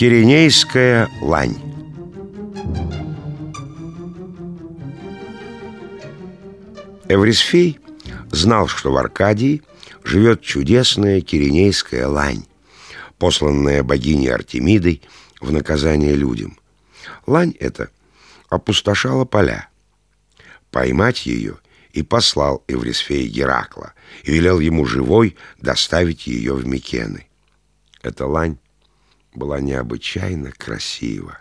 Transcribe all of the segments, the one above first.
Киренейская лань Эврисфей знал, что в Аркадии живет чудесная Киренейская лань, посланная богиней Артемидой в наказание людям. Лань эта опустошала поля. Поймать ее и послал Эврисфея Геракла и велел ему живой доставить ее в Микены. Эта лань была необычайно красива.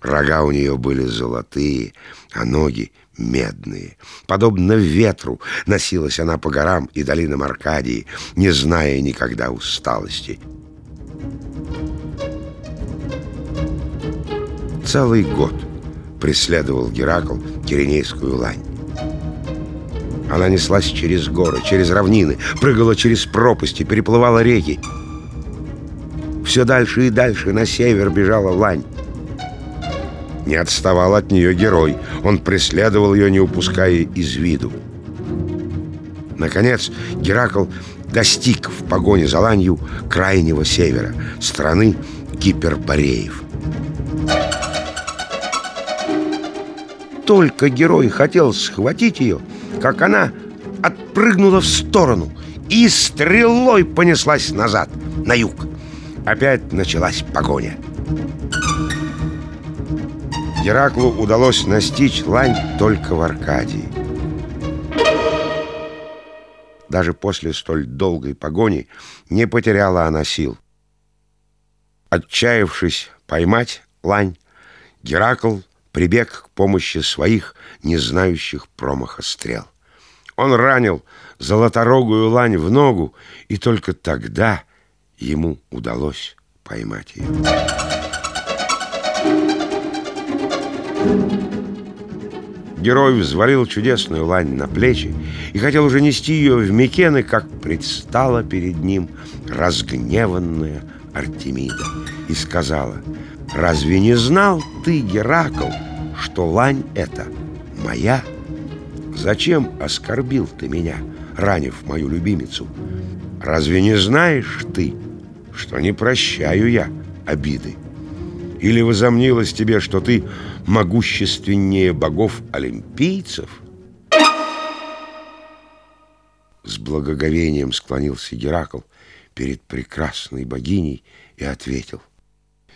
Рога у нее были золотые, а ноги медные. Подобно ветру носилась она по горам и долинам Аркадии, не зная никогда усталости. Целый год преследовал Геракл Киренейскую лань. Она неслась через горы, через равнины, прыгала через пропасти, переплывала реки. Все дальше и дальше на север бежала лань. Не отставал от нее герой. Он преследовал ее, не упуская из виду. Наконец, Геракл достиг в погоне за ланью крайнего севера, страны Гипербореев. Только герой хотел схватить ее, как она отпрыгнула в сторону и стрелой понеслась назад, на юг. Опять началась погоня. Гераклу удалось настичь лань только в Аркадии. Даже после столь долгой погони не потеряла она сил. Отчаявшись поймать лань, Геракл прибег к помощи своих, не знающих промаха стрел. Он ранил золоторогую лань в ногу, и только тогда ему удалось поймать ее. Герой взвалил чудесную лань на плечи и хотел уже нести ее в Микены, как предстала перед ним разгневанная Артемида и сказала, «Разве не знал ты, Геракл, что лань эта моя? Зачем оскорбил ты меня, ранив мою любимицу? Разве не знаешь ты, что не прощаю я обиды?» Или возомнилось тебе, что ты могущественнее богов-олимпийцев? С благоговением склонился Геракл перед прекрасной богиней и ответил.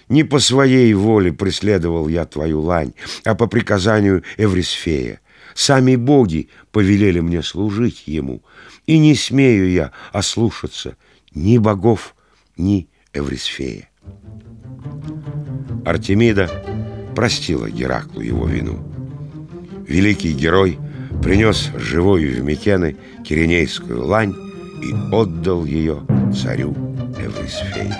Не по своей воле преследовал я твою лань, а по приказанию Эврисфея. Сами боги повелели мне служить ему, и не смею я ослушаться ни богов, ни Эврисфея. Артемида простила Гераклу его вину. Великий герой принес живую в Микены киренейскую лань и отдал ее царю Эврисфею.